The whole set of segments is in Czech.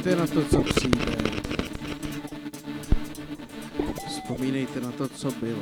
Nečekejte na to, co přijde. Vzpomínejte na to, co bylo.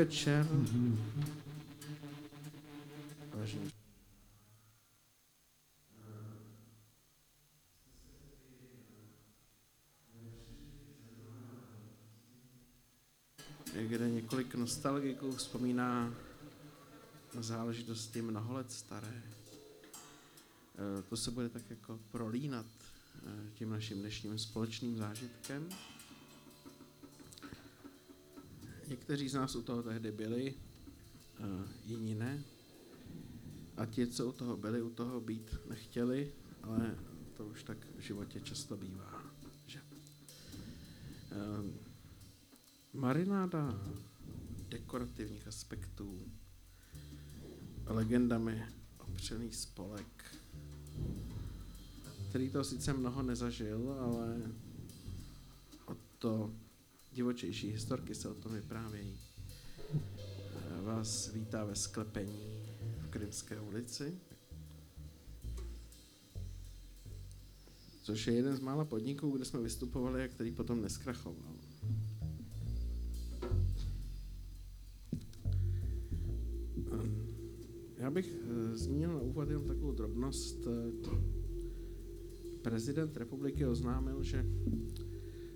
Večer. Vážení. Kde několik nostalgiků vzpomíná na záležitosti mnoho let staré. Eh, To se bude tak jako prolínat eh, tím naším dnešním společným zážitkem. Někteří z nás u toho tehdy byli, jiní ne. A ti, co u toho byli, u toho být nechtěli, ale to už tak v životě často bývá. Že? Eh, Marináda dekorativních aspektů, legendami opřený spolek, který to sice mnoho nezažil, ale o to divočejší historky se o tom vyprávějí. Eh, Vás vítá ve sklepení v Krymské ulici, což je jeden z mála podniků, kde jsme vystupovali a který potom neskrachoval. Ehm, Já bych eh, zmínil na úvod jenom takovou drobnost. Eh, Prezident republiky oznámil, že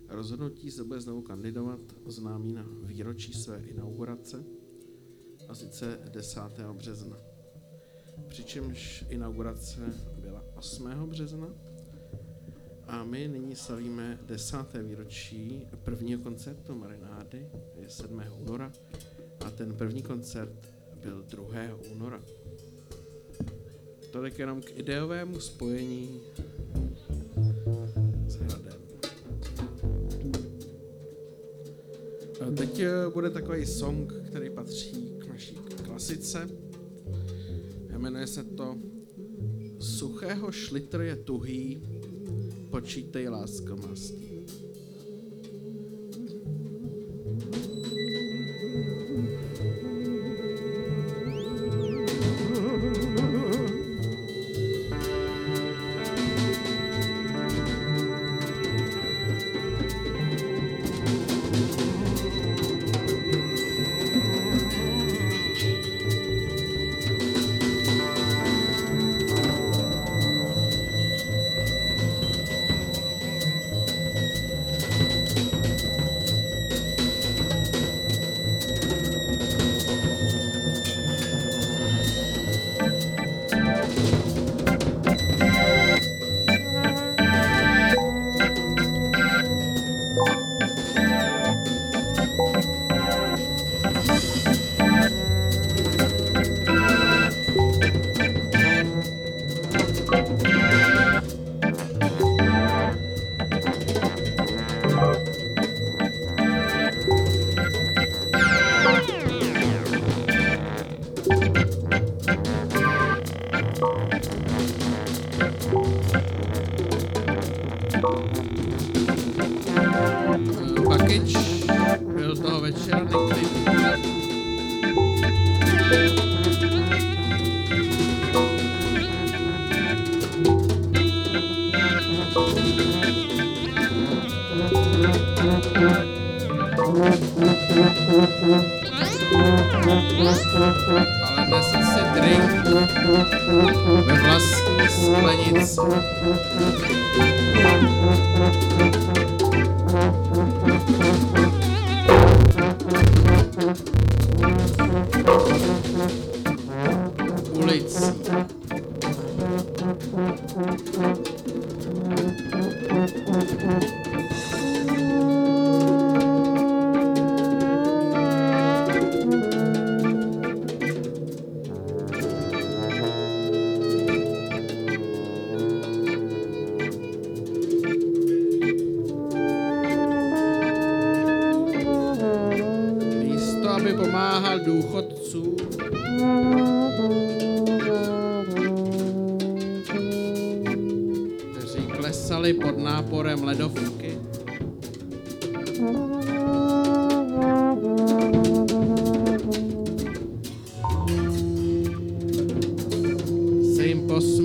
rozhodnutí se bude znovu kandidovat oznámí na výročí své inaugurace, a sice 10. března. Přičemž inaugurace byla 8. března a my nyní slavíme 10. výročí prvního koncertu Marinády, je 7. února a ten první koncert byl 2. února. Tolik jenom k ideovému spojení teď eh, bude takový song, který patří k naší klasice. Jmenuje se to Suchého šlitr je tuhý, počítej lásko mastí.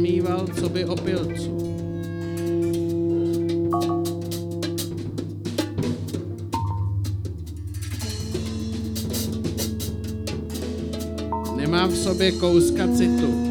Posmíval, co by opilců. Nemám v sobě kouska citu.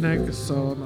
Marina, So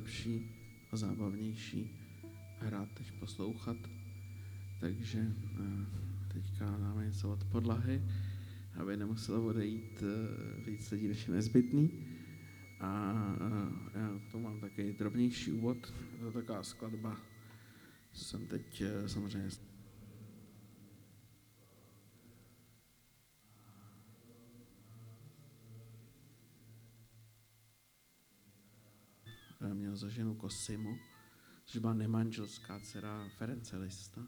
lepší a zábavnější hrát než poslouchat. Takže eh, teďka dáme něco od podlahy, aby nemuselo odejít eh, víc lidí, než je nezbytný. A já tu mám taky drobnější úvod, to taková skladba, jsem teď samozřejmě měl za ženu Kosimu, což byla nemanželská dcera Ference Lista,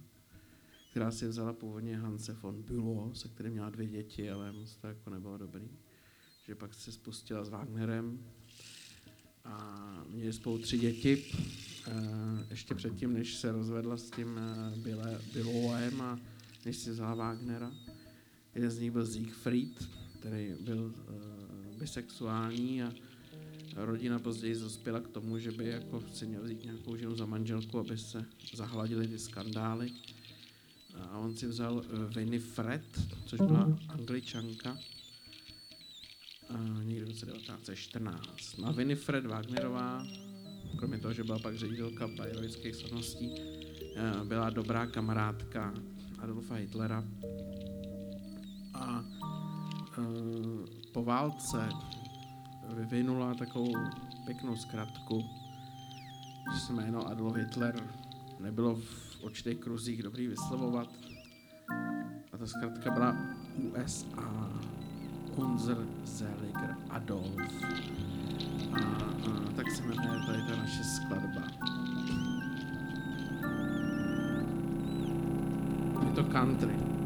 která si vzala původně Hanse von Bülow, se kterým měla dvě děti, ale moc to jako nebylo dobrý. Že pak se spustila s Wagnerem a měli spolu tři děti. Eh, ještě předtím, než se rozvedla s tím eh, Bülowem a než si vzala Wagnera. Jeden z nich byl Siegfried, který byl bisexuální a rodina později zaspěla k tomu, že by jako si měl vzít nějakou ženu za manželku, aby se zahladily ty skandály. A on si vzal eh, Winifred, což byla angličanka, a někdy v roce 1914. No a Winifred Wagnerová kromě toho, že byla pak ředitelka bajerovických slavností, eh, byla dobrá kamarádka Adolfa Hitlera. A eh, po válce vyvinula takovou pěknou zkratku, že se jméno Adolf Hitler nebylo v určitých kruzích dobrý vyslovovat. A ta zkrátka byla USA. Unser Seliger Adolf. A, a tak se jmenuje tady ta naše skladba. Je to country.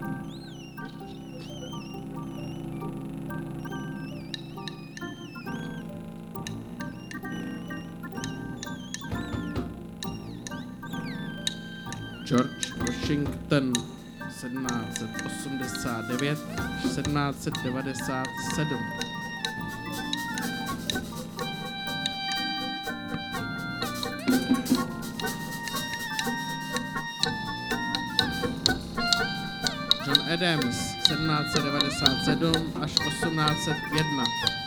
Washington 1789 1797. John Adams 1797 až 1801.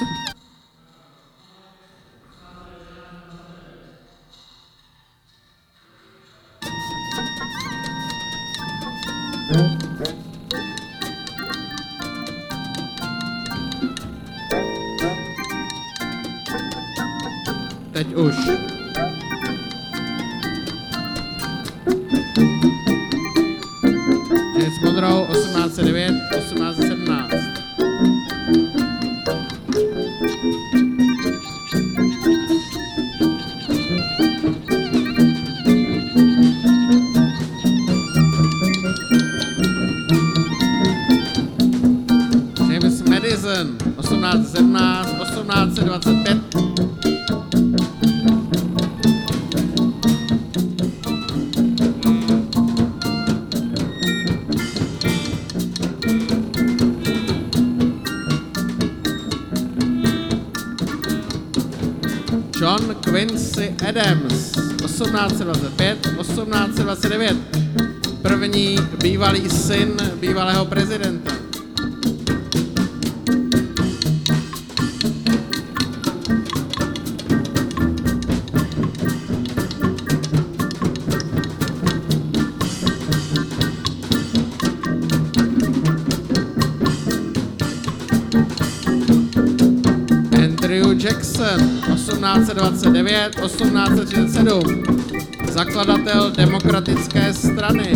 awesome. Quincy Adams 1825, 1829. První bývalý syn bývalého prezidenta. 1829, 1837. Zakladatel demokratické strany.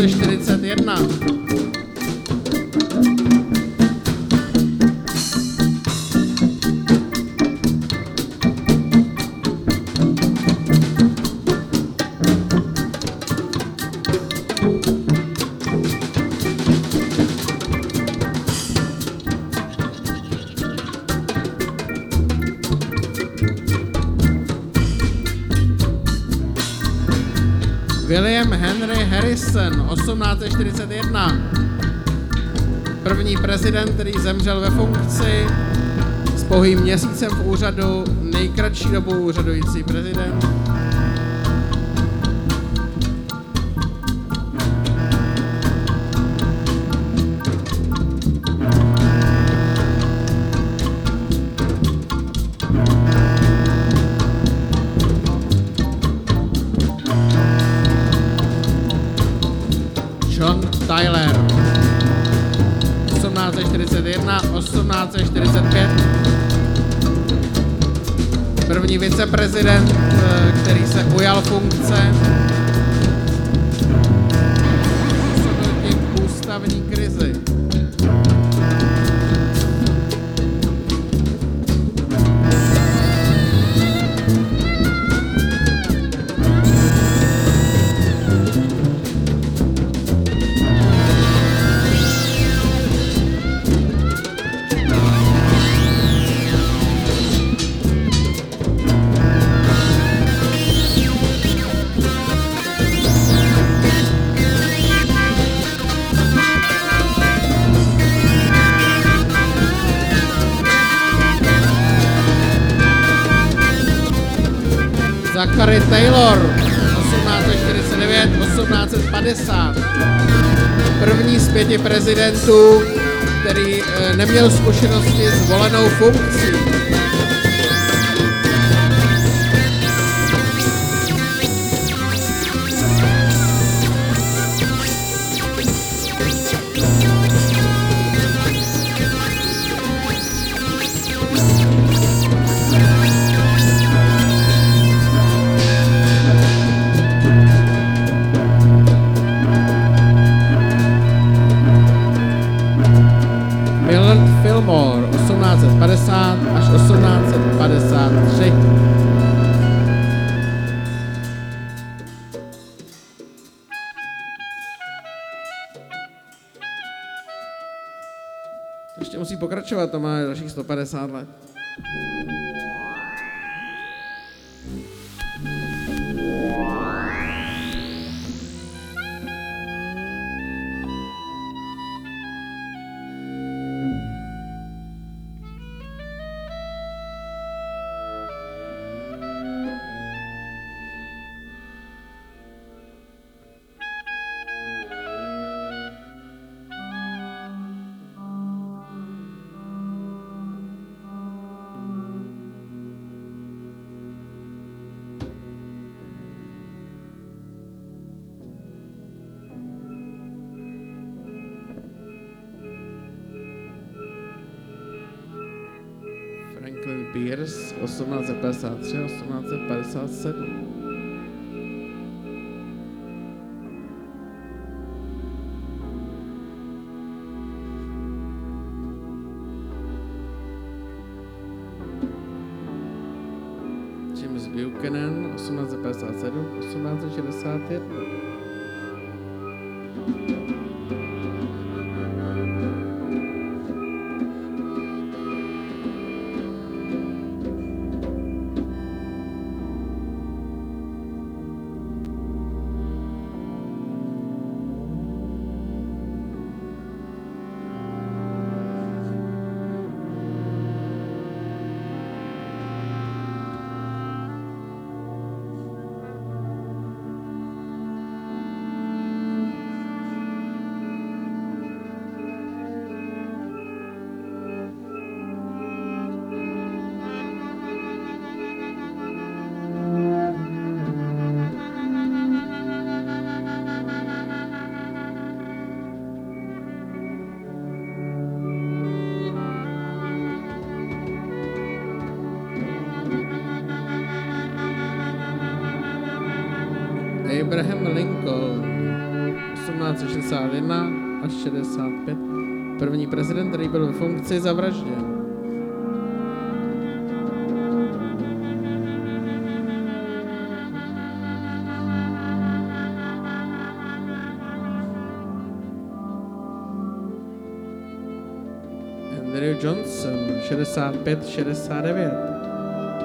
1841. William Henry Harrison 1841. První prezident, který zemřel ve funkci s pouhým měsícem v úřadu, nejkratší dobu úřadující prezident. Viceprezident, eh, který se ujal funkce. Zachary Taylor 1849 1850. První z pěti prezidentů, který eh, neměl zkušenosti s volenou funkcí. Pokračovat, to má dalších 150 let. 1857 1861. ve funkci, zavražděn. Andrew Johnson 65-69.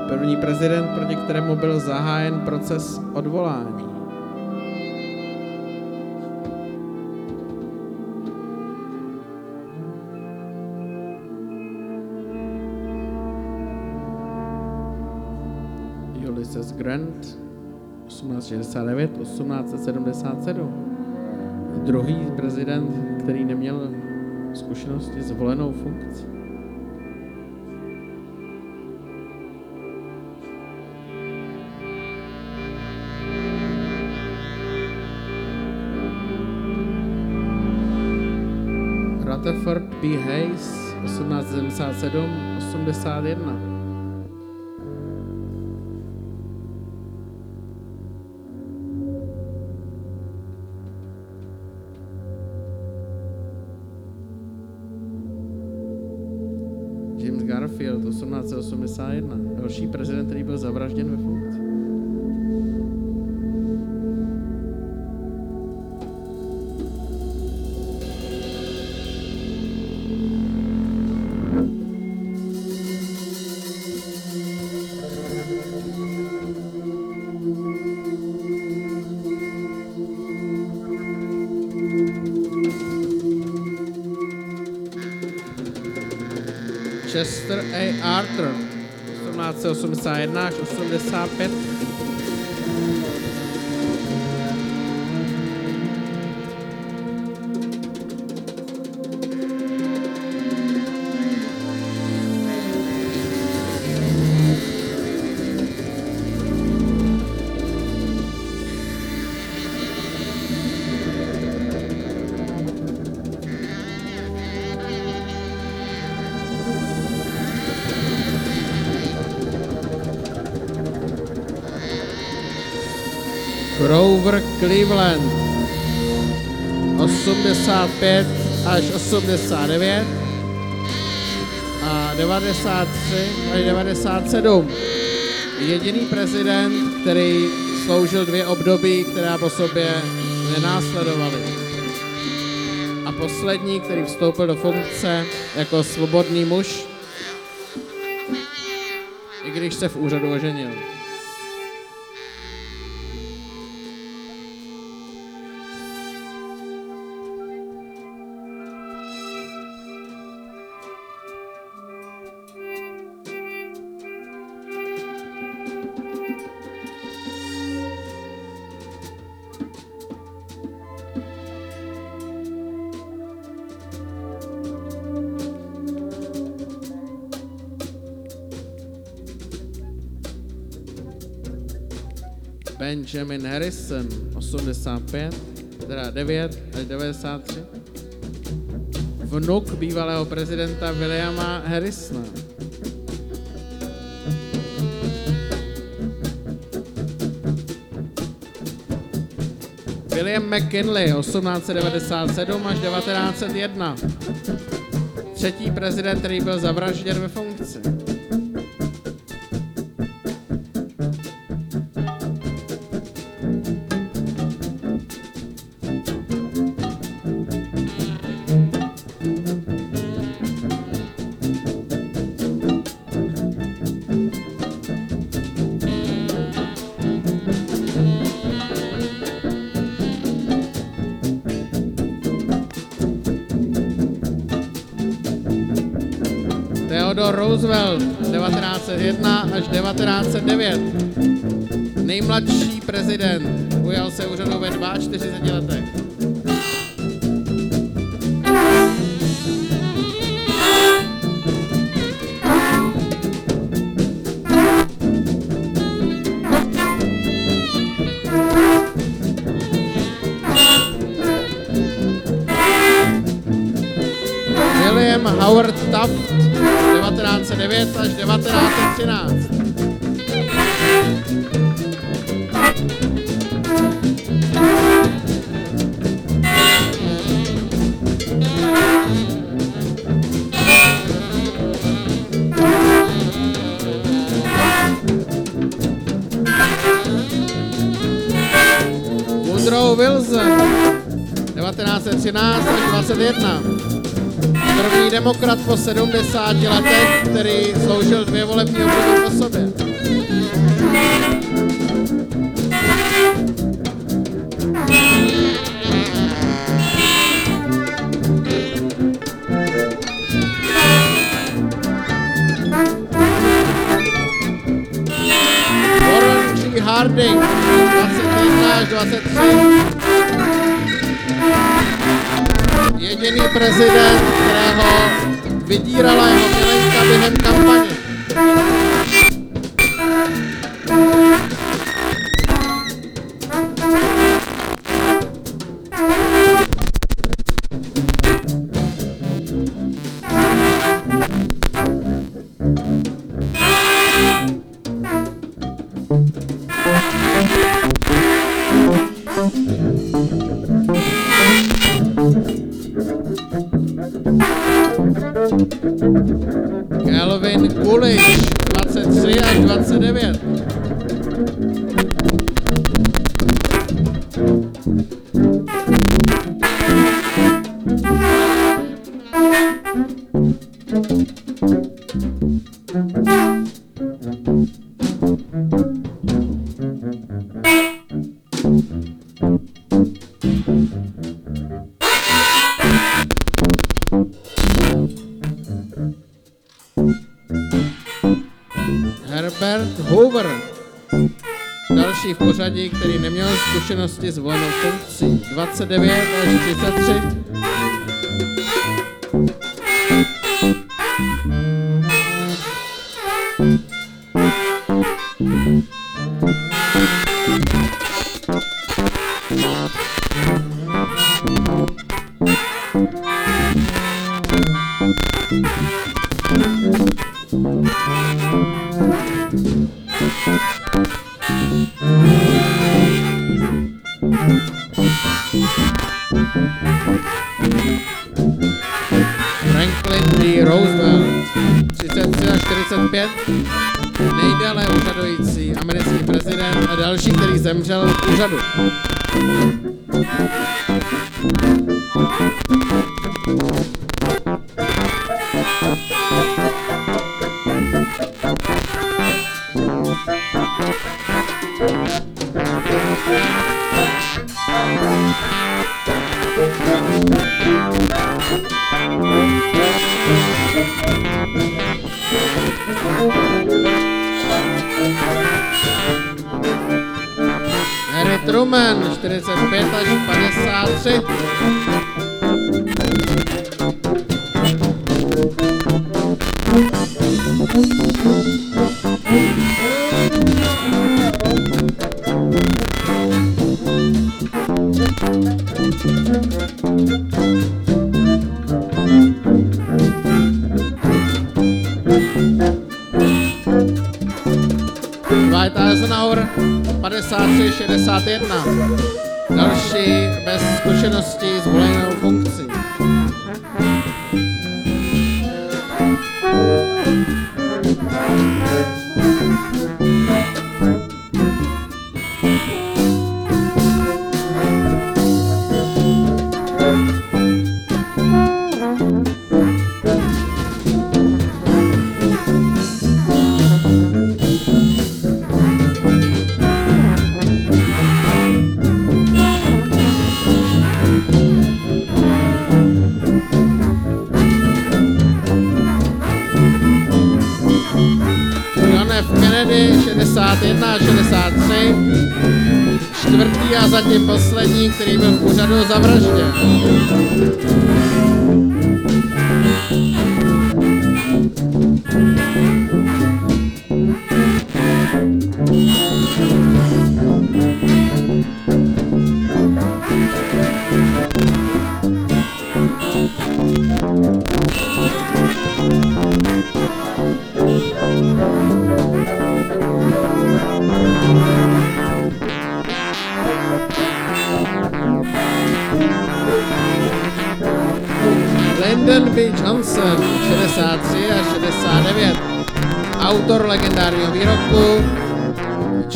První prezident, proti kterému byl zahájen proces odvolání. Grant 1869, 1877. Druhý prezident, který neměl zkušenosti s volenou funkcí. Rutherford B. Hayes 1877 1881, další prezident, který byl zavražděn ve funkci. Chester A. Arthur 1881 až 85 Grover Cleveland 85 až 89 a 93 až 97. Jediný prezident, který sloužil dvě období, která po sobě nenásledovaly. A poslední, který vstoupil do funkce jako svobodný muž, i když se v úřadu oženil. Benjamin Harrison 85, teda 9 až 93. Vnuk bývalého prezidenta Williama Harrisona. William McKinley 1897 až 1901. Třetí prezident, který byl zavražděn ve funkci. Roosevelt 1901 až 1909. Nejmladší prezident, ujal se úřadu ve 42 letech. 70 letech, který sloužil dvě volební období po sobě. Zkušenosti s volenou funkcí. 29 až 33 1945, nejdále úřadující americký prezident a další, který zemřel v úřadu. Thank you. 64, 61 a 63. Čtvrtý a zatím poslední, který byl v úřadu zavražděn. Legendárního výroku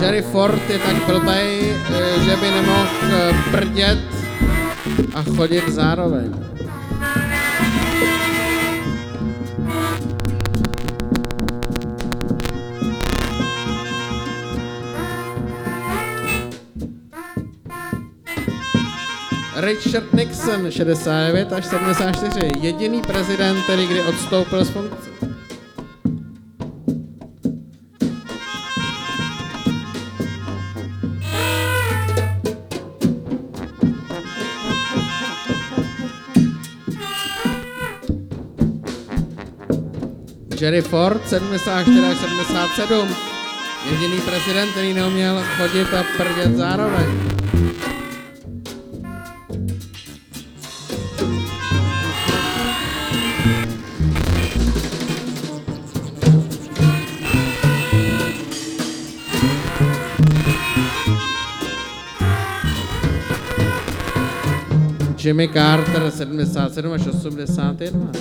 Jerry Ford je tak blbej, eh, že by nemohl eh, prdět a chodit zároveň. Richard Nixon 69 až 74. Jediný prezident, který kdy odstoupil z funkce. Jerry Ford 74 až 77. Jediný prezident, který neuměl chodit a prdět zároveň. Jimmy Carter 77 až 81.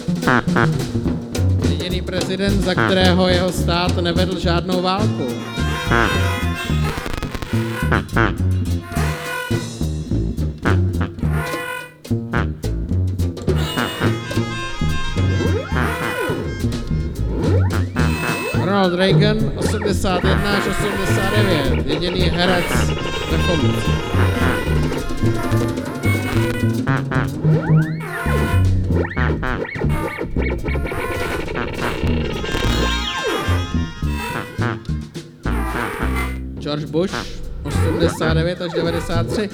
Jediný prezident, za kterého jeho stát nevedl žádnou válku. Ronald Reagan 81 až 89. Jediný herec ve funkci. George Bush 89 až 93.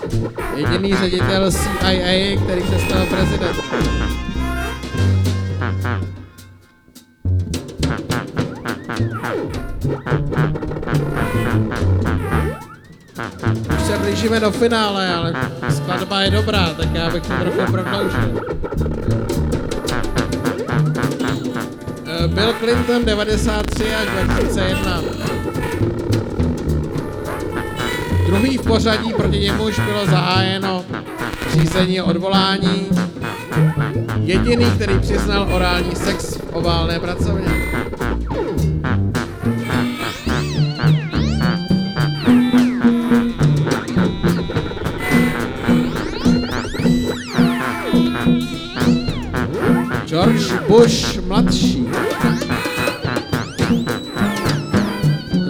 Jediný ředitel CIA, který se stal prezidentem. Už se blížíme do finále, ale skladba je dobrá, tak já bych to trochu prodloužil. Bill Clinton 93 až 2001. Druhý v pořadí proti němuž bylo zahájeno řízení odvolání. Jediný, který přiznal orální sex v oválné pracovně. Bush mladší.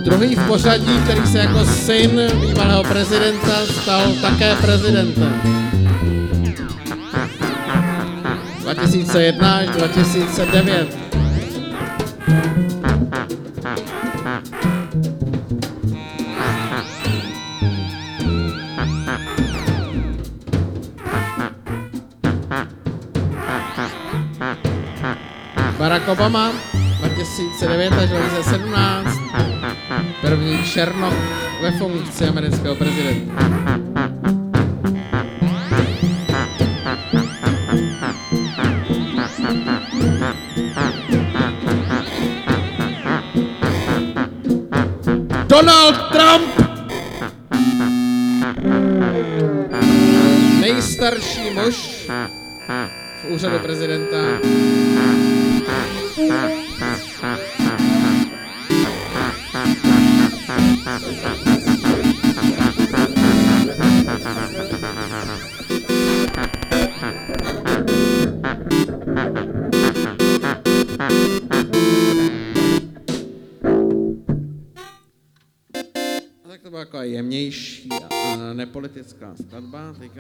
Druhý v pořadí, který se jako syn bývalého prezidenta stal také prezidentem. 2001 až 2009. Barack Obama 2009 až 2017, první černoch ve funkci amerického prezidenta. Donald Trump! Nejstarší muž v úřadu prezidenta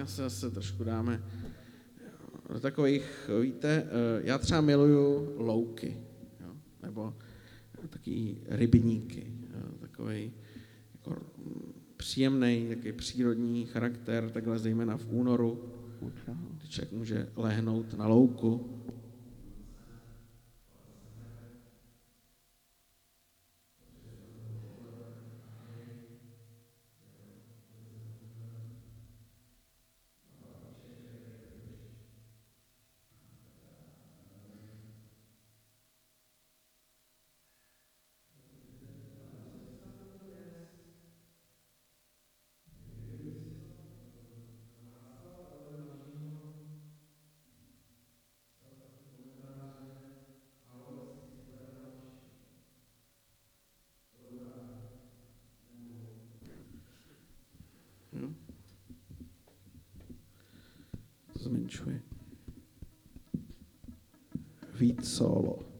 Teďka se zase trošku dáme do takových, víte, eh, já třeba miluju louky, jo, nebo taky rybníky, takový jako příjemný, takový přírodní charakter, takhle zejména v únoru, kdy člověk může lehnout na louku, zmenšuje. Víc solo.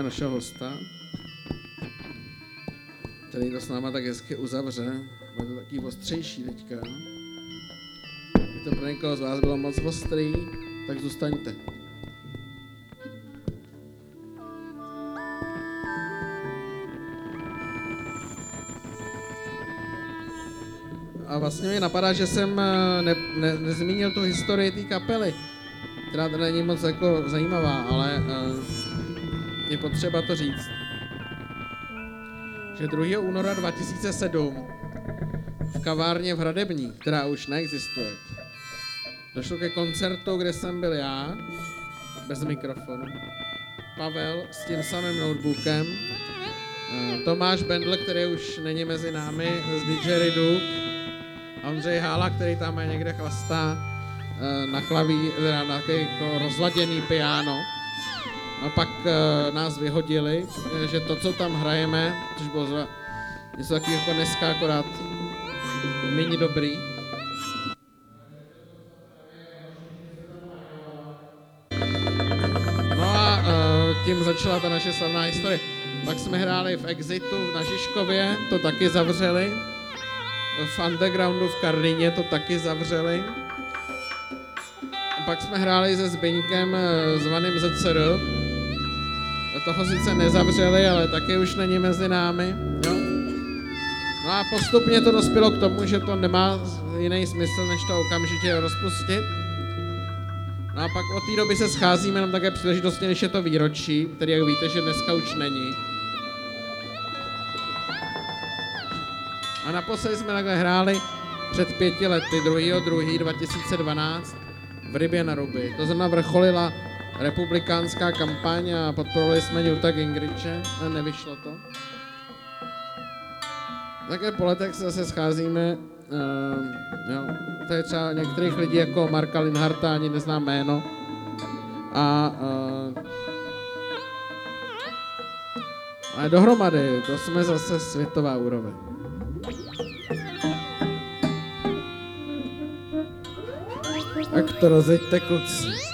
Vítáme našeho hosta, který to s náma tak hezky uzavře. Bude to taky ostřejší teďka. Kdyby to pro někoho z vás bylo moc ostrý, tak zůstaňte. A vlastně mi napadá, že jsem eh, ne, ne, nezmínil tu historii té kapely, která není moc jako zajímavá, ale uh, je potřeba to říct, že 2. února 2007 v kavárně v Hradební, která už neexistuje, došlo ke koncertu, kde jsem byl já, bez mikrofonu, Pavel s tím samým notebookem, eh, Tomáš Bendl, který už není mezi námi z Didgeridoo, Ondřej Hála, který tam je někde chlastá eh, na klaví, na jako rozladěný piano. A pak uh, nás vyhodili, eh, že to, co tam hrajeme, což bylo zva, něco takového jako dneska akorát méně dobrý. No a uh, tím začala ta naše slavná historie. Pak jsme hráli v Exitu na Žižkově, to taky zavřeli. V Undergroundu v Karlíně to taky zavřeli. Pak jsme hráli se Zbyňkem zvaným ZCR, toho sice nezavřeli, ale taky už není mezi námi. Jo? No a postupně to dospělo k tomu, že to nemá jiný smysl, než to okamžitě rozpustit. No a pak od té doby se scházíme jenom také příležitosti, než je to výročí, který, jak víte, že dneska už není. A naposledy jsme takhle hráli před pěti lety, 2. 2. 2012, v Rybě na Ruby. To znamená vrcholila republikánská kampaň a podporovali jsme Newta Gingriche a nevyšlo to. Také po letech se zase scházíme. Uh, jo, to je třeba některých lidí jako Marka Linharta, ani neznám jméno. A, uh, a dohromady, to jsme zase světová úroveň. Tak to rozeďte kluci.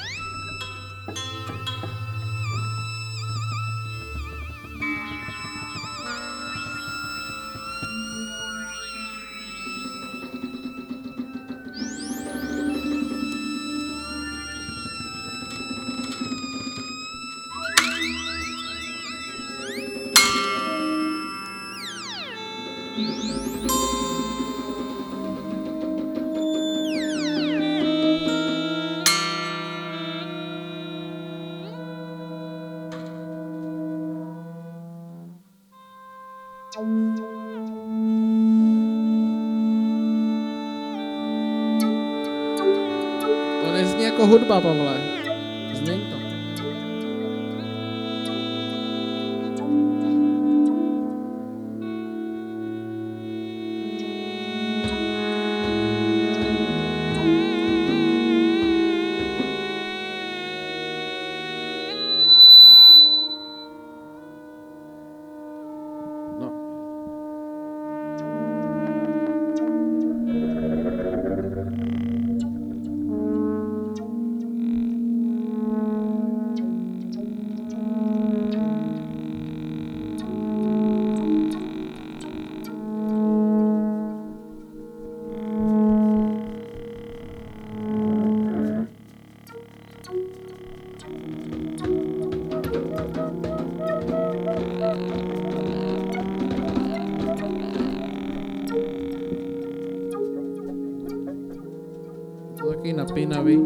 Napínavý.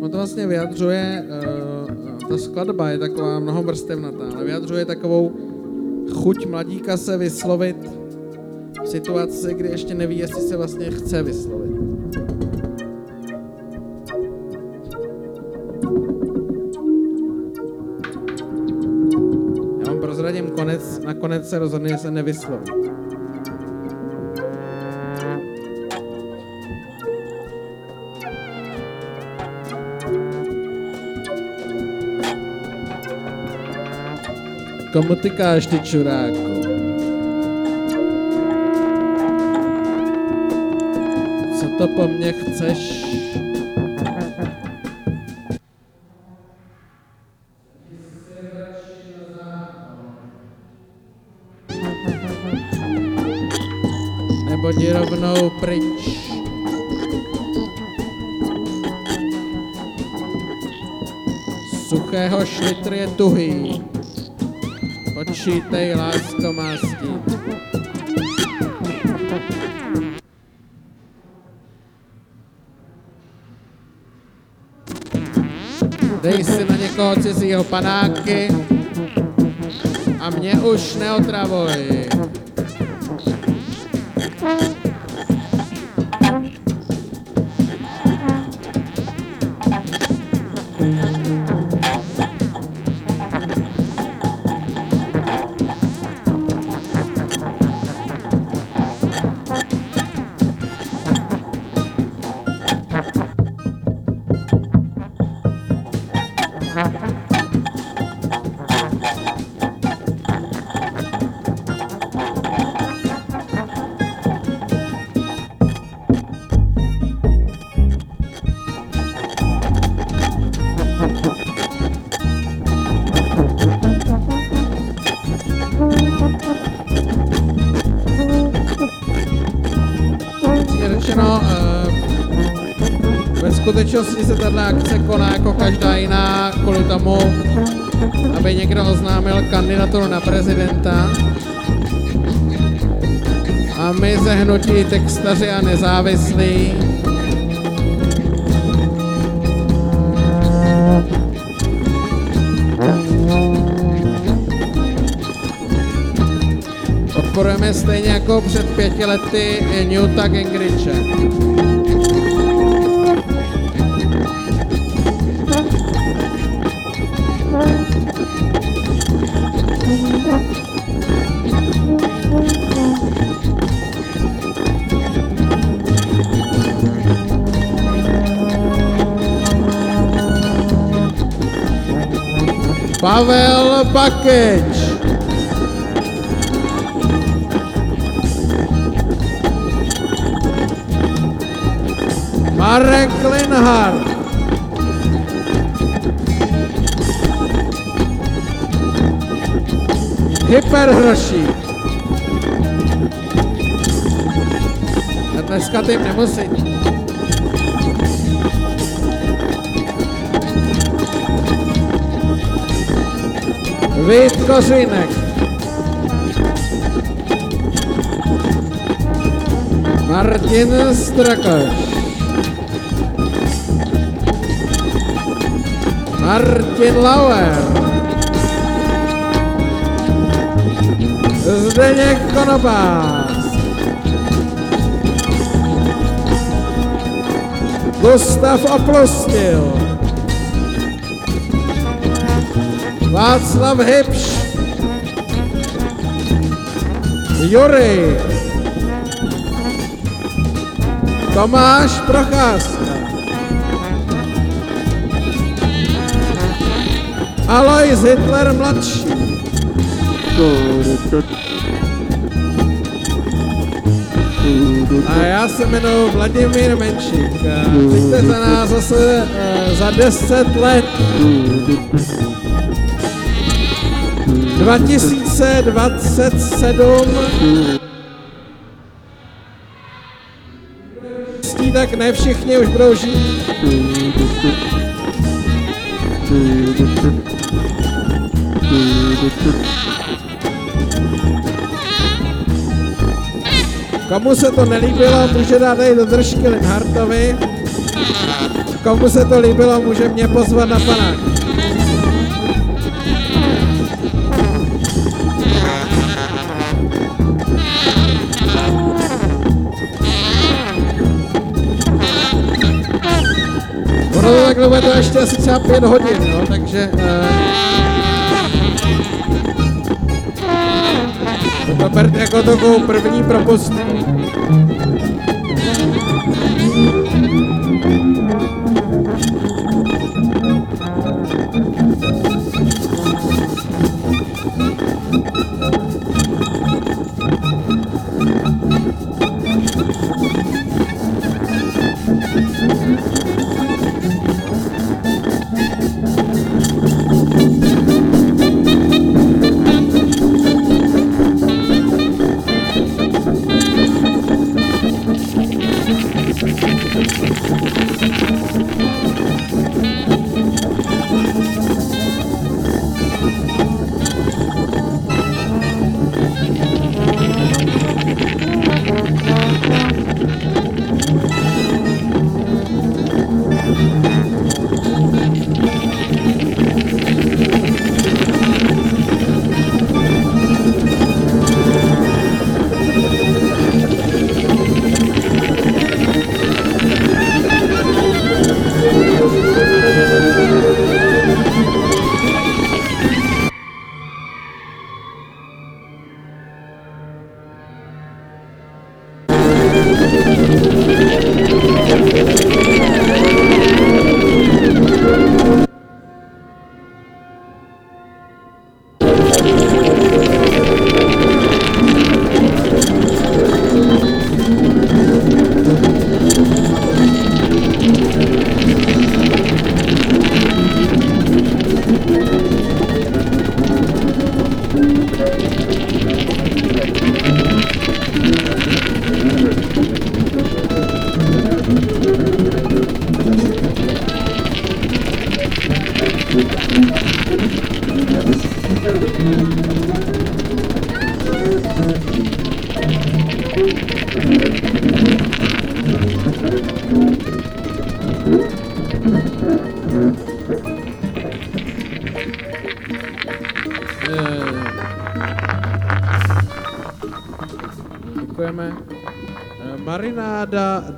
No to vlastně vyjadřuje, uh, ta skladba je taková mnohovrstevnatá, ale vyjadřuje takovou chuť mladíka se vyslovit v situaci, kdy ještě neví, jestli se vlastně chce vyslovit. Já vám prozradím konec, nakonec se rozhodne, že se nevysloví. Komu tykáš, ty čuráku? Co to po mně chceš? Nebo jdi rovnou pryč. Suchého šlitr je tuhý. Počítej, lásko má stín. Dej si na někoho cizího panáky a mě už neotravuj. Skutečnosti se tato akce koná jako každá jiná kvůli tomu, aby někdo oznámil kandidaturu na prezidenta. A my ze hnutí textaři a nezávislí podporujeme stejně jako před pěti lety Newta Gingriche. Pavel Bakeč. Marek Linhard. Hyperhroší. A dneska tím nemusí. Vít Kořínek. Martin Strakoš. Martin Lauer. Zdeněk Konopás. Gustav Oplostil. Václav Hybš, Jury, Tomáš Procházka, Alois Hitler mladší, a já se jmenuji Vladimír Menšík. Přijďte za nás zase uh, za 10 let. 2027 tak ne všichni už budou žít. Komu se to nelíbilo, může dát tady do držky Linhartovi. Komu se to líbilo, může mě pozvat na panák. Takhle bude to ještě asi třeba pět hodin, no, takže... Uh, to berte jako takovou první propustku.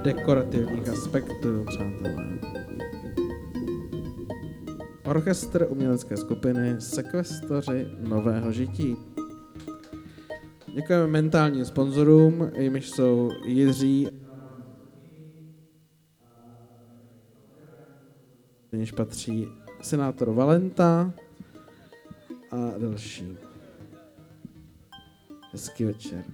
Dekorativních aspektů, přátelé. Orchestr umělecké skupiny Sekvestoři Nového žití. Děkujeme mentálním sponzorům, jimiž jsou Jiří, níž patří senátor Valenta, a další. Hezký večer.